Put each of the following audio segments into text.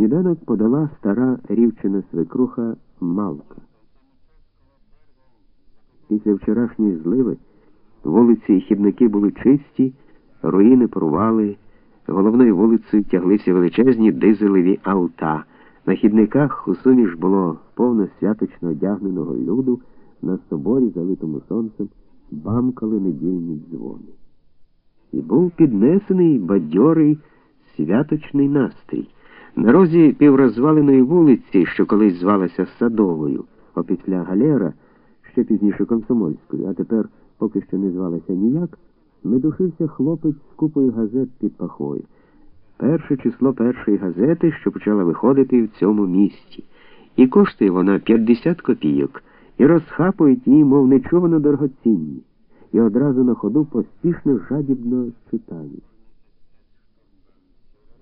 Сніданок подала стара рівчина свекруха Малка. Після вчорашньої зливи вулиці і хідники були чисті, руїни порвали, головною вулицею тяглися величезні дизелеві аута. На хідниках у суміш було повно святочно одягненого люду, на соборі, залитому сонцем, бамкали недільні дзвони. І був піднесений бадьорий святочний настрій. На розі піврозваленої вулиці, що колись звалася Садовою, опісля Галера, ще пізніше Комсомольською, а тепер поки що не звалася ніяк, медушився хлопець з купою газет під пахою. Перше число першої газети, що почала виходити в цьому місті. І коштує вона 50 копійок, і розхапують її, мов нечувано дорогоцінні, і одразу на ходу поспішно жадібно читають.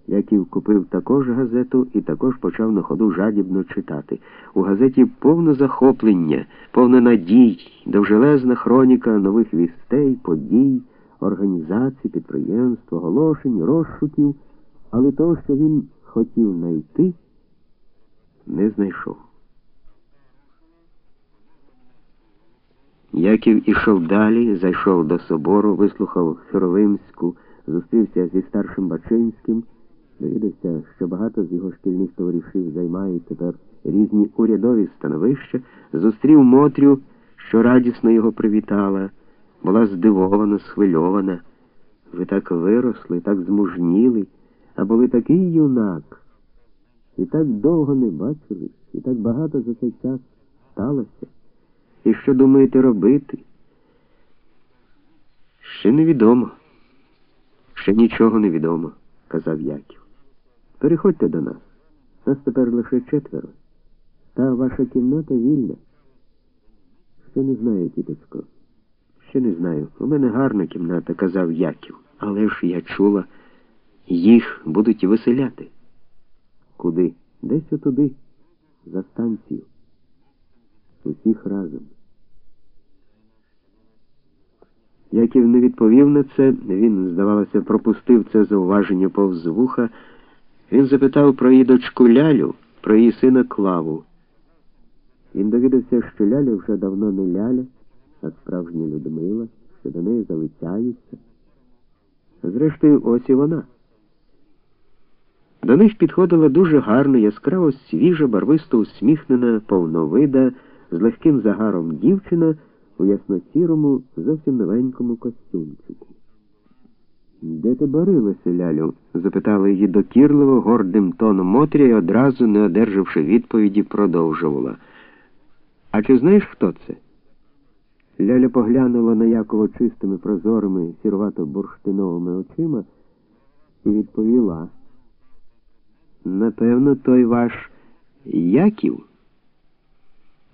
Яків купив також газету і також почав на ходу жадібно читати. У газеті повне захоплення, повне надій, довжелезна хроніка нових вістей, подій, організацій, підприємств, оголошень, розшуків, але того, що він хотів знайти, не знайшов. Яків ішов далі, зайшов до собору, вислухав Херовимську, зустрівся зі старшим Бачинським. Довідався, що багато з його шкільних товаришів займають тепер різні урядові становища, зустрів Мотрю, що радісно його привітала, була здивована, схвильована. Ви так виросли, так змужніли, а були такий юнак. І так довго не бачились, і так багато за цей час сталося. І що думаєте робити? Ще невідомо. Ще нічого не відомо, казав Яків. Переходьте до нас. Нас тепер лише четверо. Та ваша кімната вільна. Ще не знаю, тіточко. Ще не знаю. У мене гарна кімната, казав Яків. Але ж я чула, їх будуть виселяти. Куди? Десь отуди, за станцію. Усіх разом. Яків не відповів на це, він, здавалося, пропустив це зауваження повз вуха. Він запитав про її дочку Лялю, про її сина Клаву. Він довідався, що Ляля вже давно не Ляля, а справжня Людмила, що до неї залицяються. Зрештою, ось і вона. До них підходила дуже гарна, яскраво свіжа, барвисто усміхнена, повновида, з легким загаром дівчина у ясно-сірому, зовсім новенькому костюмчику. Де ти барилася, Лялю? запитала її докірливо, гордим тоном Мотря і одразу, не одержавши відповіді, продовжувала. А чи знаєш, хто це? Ляля поглянула на Якова чистими, прозорими, сірвато бурштиновими очима і відповіла. Напевно, той ваш Яків.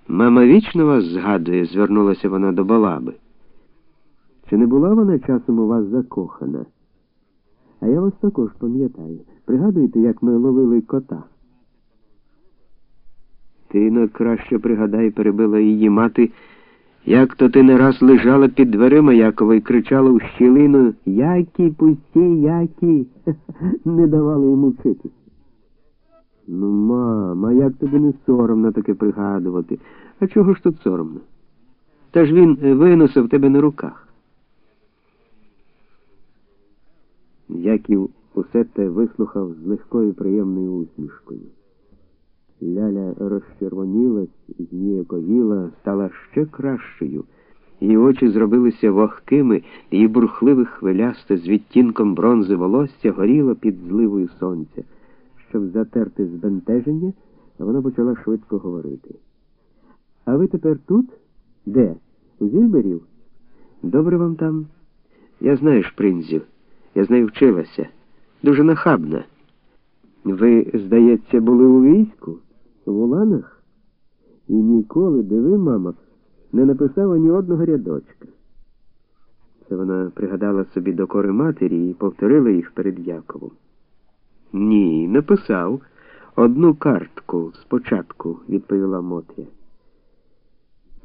Мама вічно вас згадує, звернулася вона до балаби. Чи не була вона часом у вас закохана? А я вас також пам'ятаю. Пригадуєте, як ми ловили кота? Ти на краще пригадай, перебила її мати, як то ти не раз лежала під дверима Якова і кричала у щілину Які, пусті, які. Не давали йому вчитися. Ну, мама, як тобі не соромно таке пригадувати? А чого ж тут соромно? Та ж він виносив тебе на руках. Яків усе те вислухав з легкою приємною усмішкою. Ляля розчервонілась, зніяковіла, стала ще кращою. Її очі зробилися вогкими, її бурхливе хвилясте з відтінком бронзи волосся горіло під зливою сонця. Щоб затерти збентеження, вона почала швидко говорити. А ви тепер тут? Де? У Зільберів? Добре вам там? Я знаю шпринзів. Я з нею вчилася. Дуже нахабна. Ви, здається, були у війську? В Уланах? І ніколи, диви, мама, не написала ні одного рядочка. Це вона пригадала собі докори матері і повторила їх перед Яковом. Ні, написав. Одну картку спочатку, відповіла Мотря.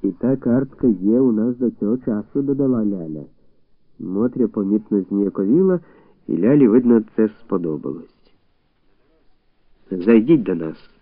І та картка є у нас до цього часу, додала Ляля. Мотря помітно зніяковіла, і Лялі, видно, це сподобалось. Зайдіть до нас.